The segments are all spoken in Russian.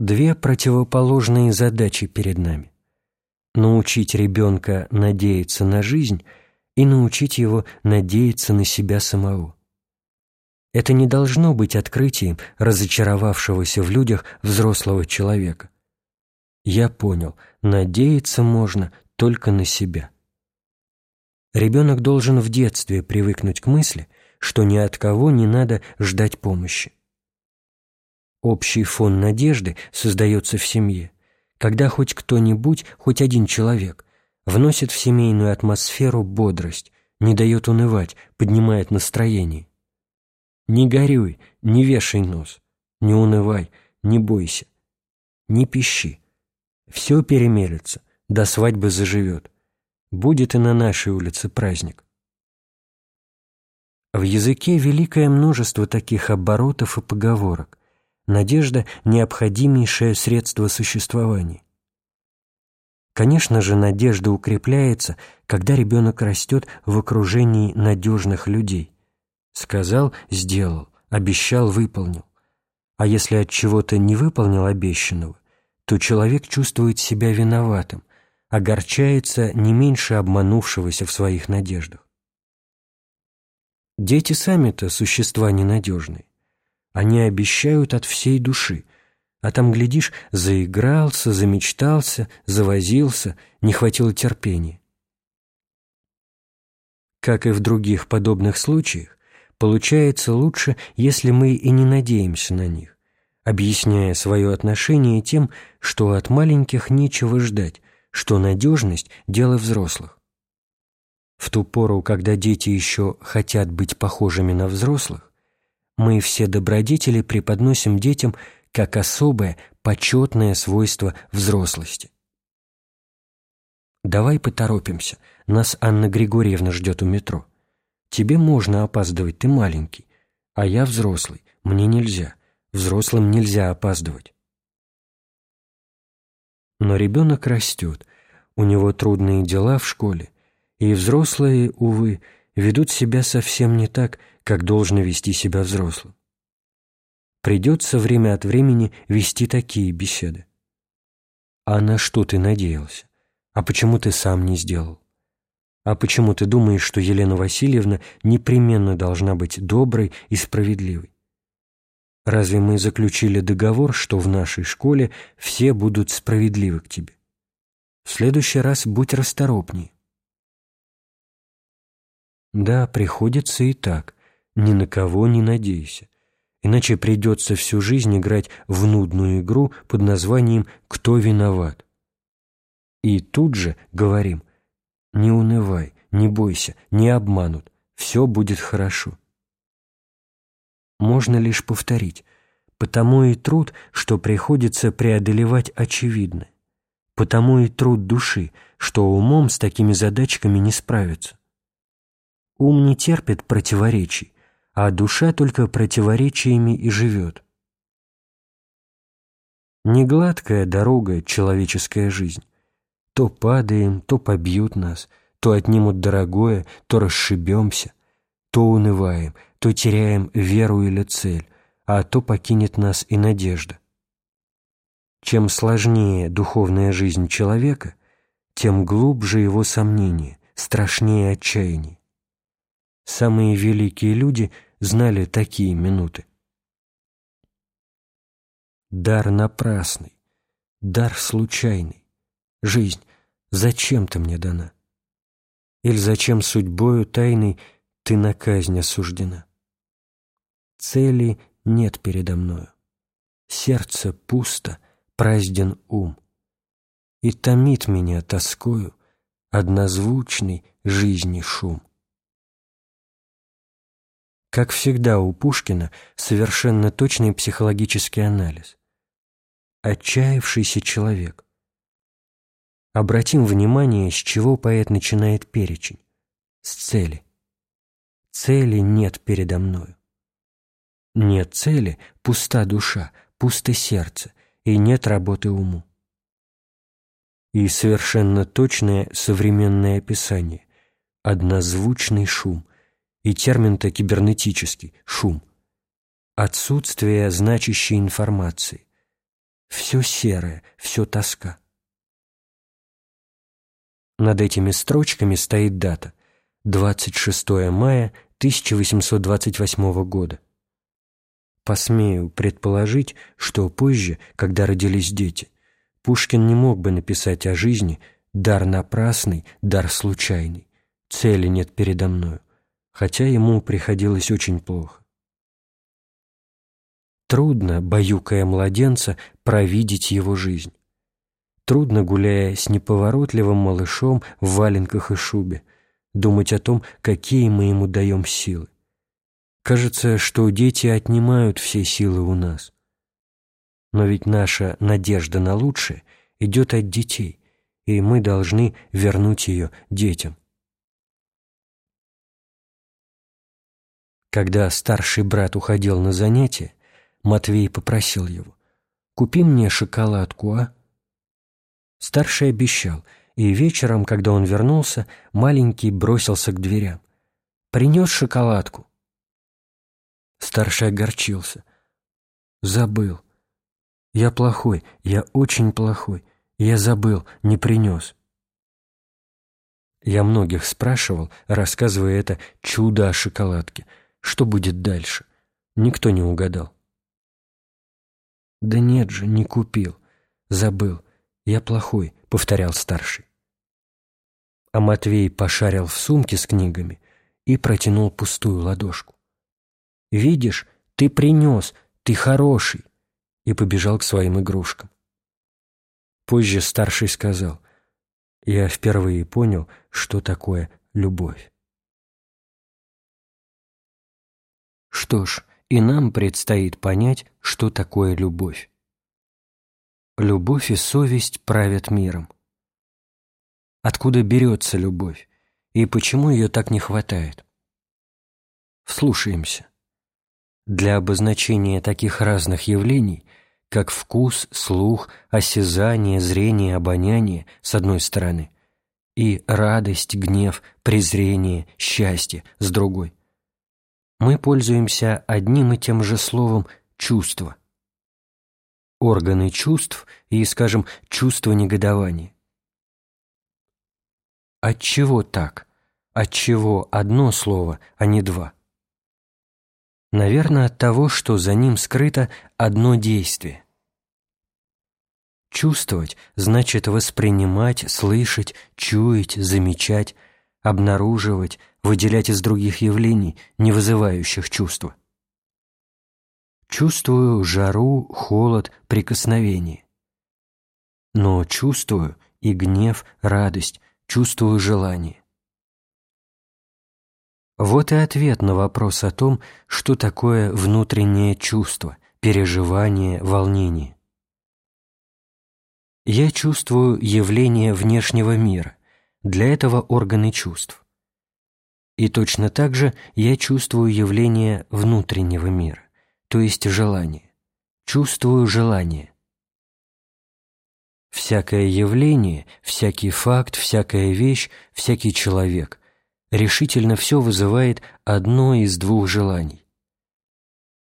Две противоположные задачи перед нами. Научить ребенка надеяться на жизнь и научить его надеяться на себя самого. Это не должно быть открытием разочаровавшегося в людях взрослого человека. Я понял, надеяться можно только на себя. Ребенок должен в детстве привыкнуть к мысли, что ни от кого не надо ждать помощи. Общий фон надежды создается в семье, когда хоть кто-нибудь, хоть один человек, вносит в семейную атмосферу бодрость, не дает унывать, поднимает настроение. Не горюй, не вешай нос, не унывай, не бойся, не пищи. Все перемелется, до свадьбы заживет. Будет и на нашей улице праздник. В языке великое множество таких оборотов и поговорок. Надежда – необходимейшее средство существования. Конечно же, надежда укрепляется, когда ребенок растет в окружении надежных людей – Сказал – сделал, обещал – выполнил. А если от чего-то не выполнил обещанного, то человек чувствует себя виноватым, огорчается не меньше обманувшегося в своих надеждах. Дети сами-то существа ненадежные. Они обещают от всей души, а там, глядишь, заигрался, замечтался, завозился, не хватило терпения. Как и в других подобных случаях, получается лучше, если мы и не надеемся на них, объясняя свое отношение тем, что от маленьких нечего ждать, что надежность – дело взрослых. В ту пору, когда дети еще хотят быть похожими на взрослых, мы все добродетели преподносим детям как особое, почетное свойство взрослости. Давай поторопимся, нас Анна Григорьевна ждет у метро. Тебе можно опаздывать, ты маленький, а я взрослый, мне нельзя. Взрослым нельзя опаздывать. Но ребенок растет, у него трудные дела в школе, и взрослые, увы, ведут себя совсем не так, как должно вести себя взрослым. Придется время от времени вести такие беседы. А на что ты надеялся? А почему ты сам не сделал? А почему ты думаешь, что Елена Васильевна непременно должна быть доброй и справедливой? Разве мы заключили договор, что в нашей школе все будут справедливы к тебе? В следующий раз будь расторопнее. Да, приходится и так. Ни на кого не надейся. Иначе придется всю жизнь играть в нудную игру под названием «Кто виноват?». И тут же говорим не унывай, не бойся, не обманут, все будет хорошо. Можно лишь повторить, потому и труд, что приходится преодолевать очевидно, потому и труд души, что умом с такими задачками не справиться. Ум не терпит противоречий, а душа только противоречиями и живет. Негладкая дорога человеческая жизнь. То падаем, то побьют нас, то отнимут дорогое, то расшибемся, то унываем, то теряем веру или цель, а то покинет нас и надежда. Чем сложнее духовная жизнь человека, тем глубже его сомнения, страшнее отчаяние. Самые великие люди знали такие минуты. Дар напрасный, дар случайный, Жизнь, зачем ты мне дана? Или зачем судьбою тайной ты на казнь осуждена? Цели нет передо мною. Сердце пусто, празден ум. И томит меня тоскою однозвучный жизни шум. Как всегда у Пушкина совершенно точный психологический анализ. Отчаявшийся человек – Обратим внимание, с чего поэт начинает перечень. С цели. Цели нет передо мною. Нет цели, пуста душа, пусто сердце, и нет работы уму. И совершенно точное современное описание. Однозвучный шум. И термин-то кибернетический – шум. Отсутствие значащей информации. все серое, все тоска. Над этими строчками стоит дата 26 мая 1828 года. Посмею предположить, что позже, когда родились дети, Пушкин не мог бы написать о жизни «дар напрасный, дар случайный, цели нет передо мною», хотя ему приходилось очень плохо. Трудно, баюкая младенца, провидеть его жизнь. Трудно, гуляя с неповоротливым малышом в валенках и шубе, думать о том, какие мы ему даем силы. Кажется, что дети отнимают все силы у нас. Но ведь наша надежда на лучшее идет от детей, и мы должны вернуть ее детям. Когда старший брат уходил на занятия, Матвей попросил его, «Купи мне шоколадку, а?» Старший обещал, и вечером, когда он вернулся, маленький бросился к дверям. «Принес шоколадку?» Старший огорчился. «Забыл. Я плохой, я очень плохой. Я забыл, не принес». Я многих спрашивал, рассказывая это чудо о шоколадке. Что будет дальше? Никто не угадал. «Да нет же, не купил. Забыл. Я плохой», — повторял старший. А Матвей пошарил в сумке с книгами и протянул пустую ладошку. «Видишь, ты принес, ты хороший!» и побежал к своим игрушкам. Позже старший сказал, «Я впервые понял, что такое любовь». Что ж, и нам предстоит понять, что такое любовь. Любовь и совесть правят миром. Откуда берется любовь и почему ее так не хватает? Вслушаемся. Для обозначения таких разных явлений, как вкус, слух, осязание, зрение, обоняние, с одной стороны, и радость, гнев, презрение, счастье, с другой, мы пользуемся одним и тем же словом «чувство». Органы чувств и, скажем, чувство негодования. Отчего так? Отчего одно слово, а не два? Наверное, от того, что за ним скрыто одно действие. Чувствовать значит воспринимать, слышать, чуять, замечать, обнаруживать, выделять из других явлений, не вызывающих чувства. Чувствую жару, холод, прикосновение. Но чувствую и гнев, радость, чувствую желание. Вот и ответ на вопрос о том, что такое внутреннее чувство, переживание, волнение. Я чувствую явление внешнего мира, для этого органы чувств. И точно так же я чувствую явление внутреннего мира, то есть желание. Чувствую желание. Всякое явление, всякий факт, всякая вещь, всякий человек решительно все вызывает одно из двух желаний.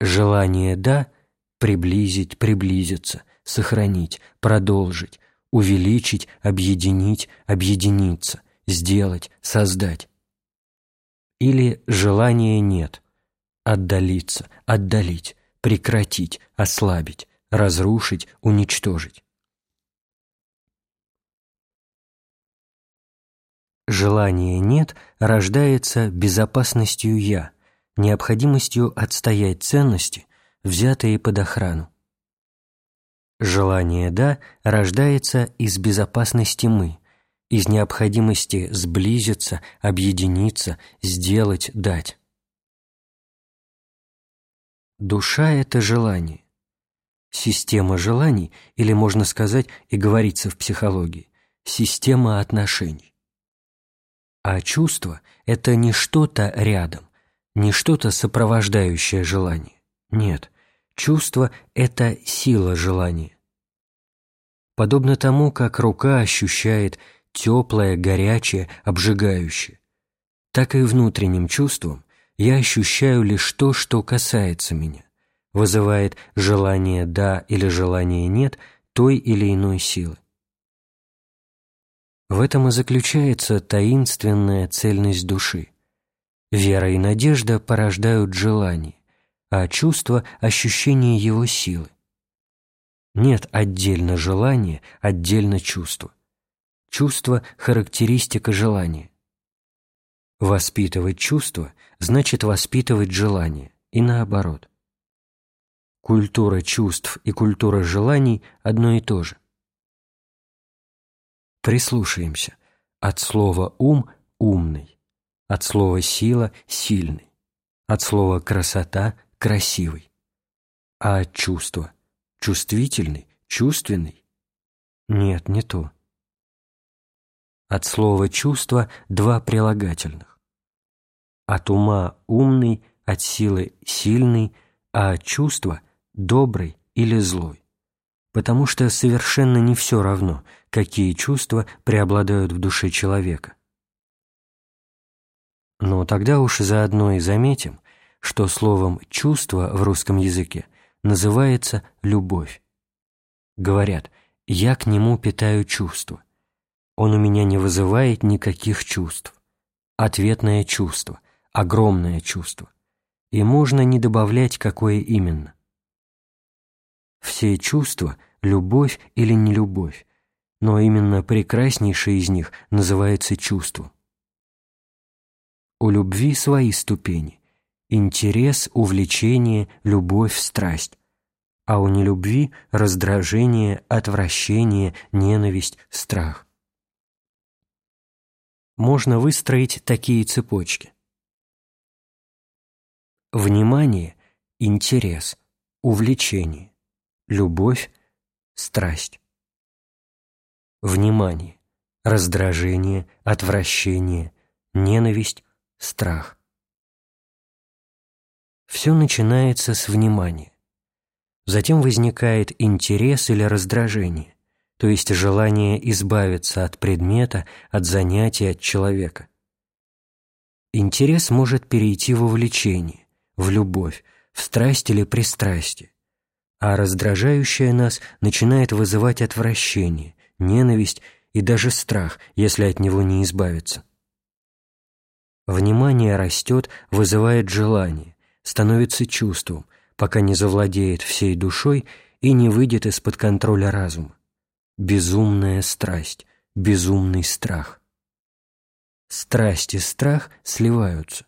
Желание «да» — приблизить, приблизиться, сохранить, продолжить, увеличить, объединить, объединиться, сделать, создать. Или желания нет. Отдалиться, отдалить, прекратить, ослабить, разрушить, уничтожить. Желания нет рождается безопасностью «я», необходимостью отстоять ценности, взятые под охрану. Желание «да» рождается из безопасности «мы», из необходимости сблизиться, объединиться, сделать, дать. Душа — это желание. Система желаний, или, можно сказать, и говорится в психологии, система отношений. А чувство — это не что-то рядом, не что-то сопровождающее желание. Нет, чувство — это сила желания. Подобно тому, как рука ощущает теплое, горячее, обжигающее. Так и внутренним чувством я ощущаю лишь то, что касается меня, вызывает желание «да» или желание «нет» той или иной силы. В этом и заключается таинственная цельность души. Вера и надежда порождают желание, а чувство – ощущение его силы. Нет отдельно желания, отдельно чувства. Чувство – характеристика желания. Воспитывать чувство значит воспитывать желание, и наоборот. Культура чувств и культура желаний – одно и то же. Прислушаемся. От слова «ум» – умный, от слова «сила» – сильный, от слова «красота» – красивый. А от чувства – чувствительный, чувственный? Нет, не то. От слова «чувство» два прилагательных. От ума – умный, от силы – сильный, а от чувства – добрый или злой. Потому что совершенно не все равно, какие чувства преобладают в душе человека. Но тогда уж заодно и заметим, что словом «чувство» в русском языке называется «любовь». Говорят «я к нему питаю чувства». Он у меня не вызывает никаких чувств. Ответное чувство, огромное чувство. И можно не добавлять, какое именно. Все чувства – любовь или нелюбовь, но именно прекраснейшее из них называется чувством. У любви свои ступени – интерес, увлечение, любовь, страсть, а у нелюбви – раздражение, отвращение, ненависть, страх можно выстроить такие цепочки. Внимание, интерес, увлечение, любовь, страсть. Внимание, раздражение, отвращение, ненависть, страх. Все начинается с внимания. Затем возникает интерес или раздражение то есть желание избавиться от предмета, от занятия, от человека. Интерес может перейти в увлечение, в любовь, в страсть или пристрастие, а раздражающее нас начинает вызывать отвращение, ненависть и даже страх, если от него не избавиться. Внимание растет, вызывает желание, становится чувством, пока не завладеет всей душой и не выйдет из-под контроля разума безумная страсть, безумный страх. Страсть и страх сливаются.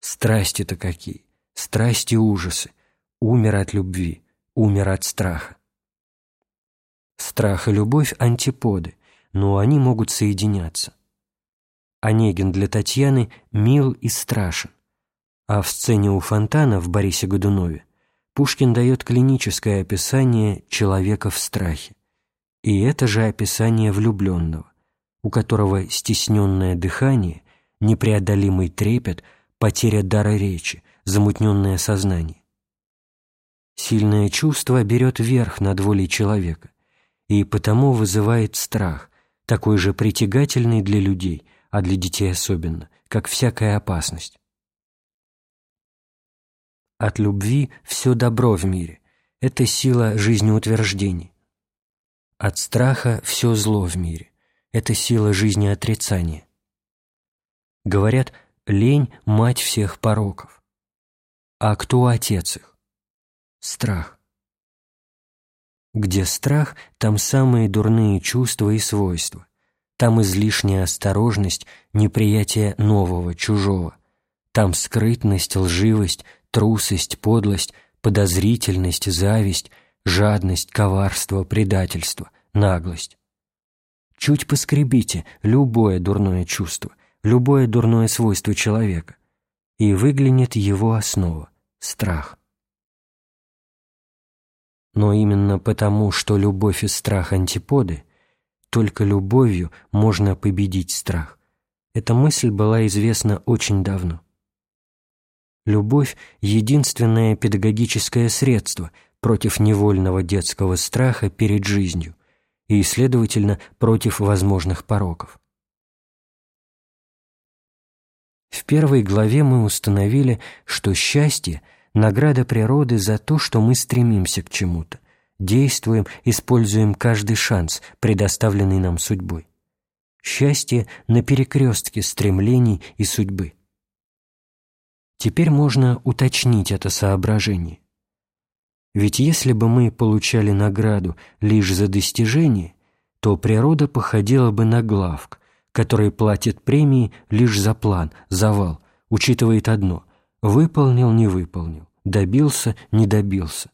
Страсти-то какие? Страсти ужасы. Умер от любви, умер от страха. Страх и любовь – антиподы, но они могут соединяться. Онегин для Татьяны мил и страшен, а в сцене у фонтана в Борисе Годунове Пушкин дает клиническое описание человека в страхе. И это же описание влюбленного, у которого стесненное дыхание, непреодолимый трепет, потеря дара речи, замутненное сознание. Сильное чувство берет верх над волей человека и потому вызывает страх, такой же притягательный для людей, а для детей особенно, как всякая опасность. От любви все добро в мире – это сила жизнеутверждений. От страха все зло в мире. Это сила жизни отрицания. Говорят, лень – мать всех пороков. А кто отец их? Страх. Где страх, там самые дурные чувства и свойства. Там излишняя осторожность, неприятие нового, чужого. Там скрытность, лживость, трусость, подлость, подозрительность, зависть – жадность, коварство, предательство, наглость. Чуть поскребите любое дурное чувство, любое дурное свойство человека, и выглянет его основа – страх. Но именно потому, что любовь и страх – антиподы, только любовью можно победить страх. Эта мысль была известна очень давно. Любовь – единственное педагогическое средство – против невольного детского страха перед жизнью и, следовательно, против возможных пороков. В первой главе мы установили, что счастье – награда природы за то, что мы стремимся к чему-то, действуем, используем каждый шанс, предоставленный нам судьбой. Счастье на перекрестке стремлений и судьбы. Теперь можно уточнить это соображение. Ведь если бы мы получали награду лишь за достижение, то природа походила бы на главк, который платит премии лишь за план, завал, учитывает одно – выполнил, не выполнил, добился, не добился.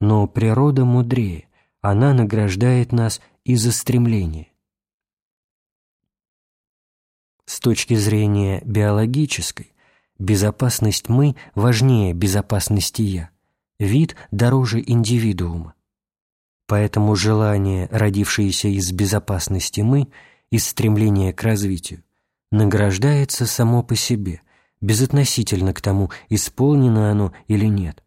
Но природа мудрее, она награждает нас и за стремление. С точки зрения биологической, безопасность «мы» важнее безопасности «я», вид дороже индивидуума. Поэтому желание, родившееся из безопасности «мы», из стремления к развитию, награждается само по себе, безотносительно к тому, исполнено оно или нет.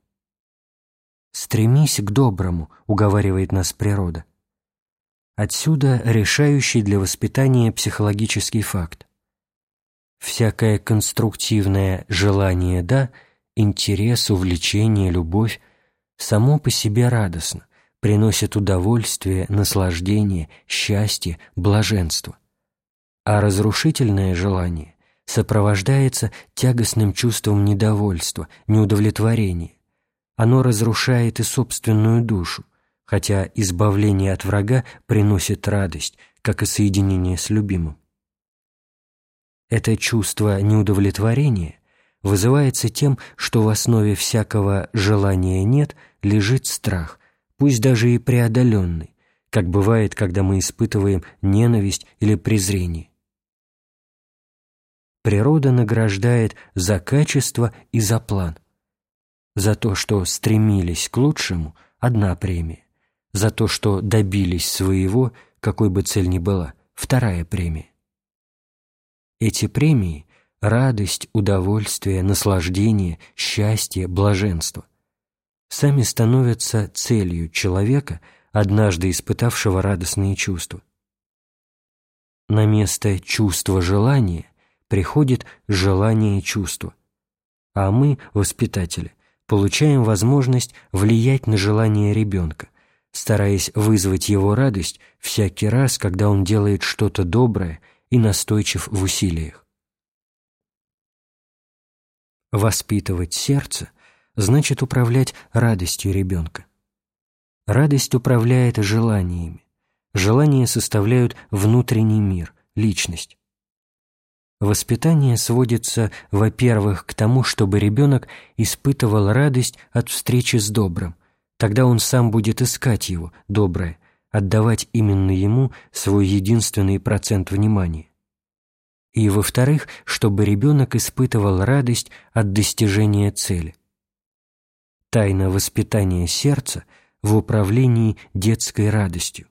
«Стремись к доброму», — уговаривает нас природа. Отсюда решающий для воспитания психологический факт. Всякое конструктивное желание «да», интерес, увлечение, любовь само по себе радостно, приносит удовольствие, наслаждение, счастье, блаженство. А разрушительное желание сопровождается тягостным чувством недовольства, неудовлетворения. Оно разрушает и собственную душу, хотя избавление от врага приносит радость, как и соединение с любимым. Это чувство неудовлетворения вызывается тем, что в основе всякого желания нет лежит страх, пусть даже и преодоленный, как бывает, когда мы испытываем ненависть или презрение. Природа награждает за качество и за план. За то, что стремились к лучшему – одна премия. За то, что добились своего, какой бы цель ни была – вторая премия. Эти премии – радость, удовольствие, наслаждение, счастье, блаженство – сами становятся целью человека, однажды испытавшего радостные чувства. На место чувства желания приходит желание чувства. А мы, воспитатели, получаем возможность влиять на желание ребенка, стараясь вызвать его радость всякий раз, когда он делает что-то доброе и настойчив в усилиях. Воспитывать сердце значит управлять радостью ребенка. Радость управляет желаниями. Желания составляют внутренний мир, личность. Воспитание сводится, во-первых, к тому, чтобы ребенок испытывал радость от встречи с добрым. Тогда он сам будет искать его, доброе, отдавать именно ему свой единственный процент внимания. И, во-вторых, чтобы ребенок испытывал радость от достижения цели. Тайна воспитания сердца в управлении детской радостью.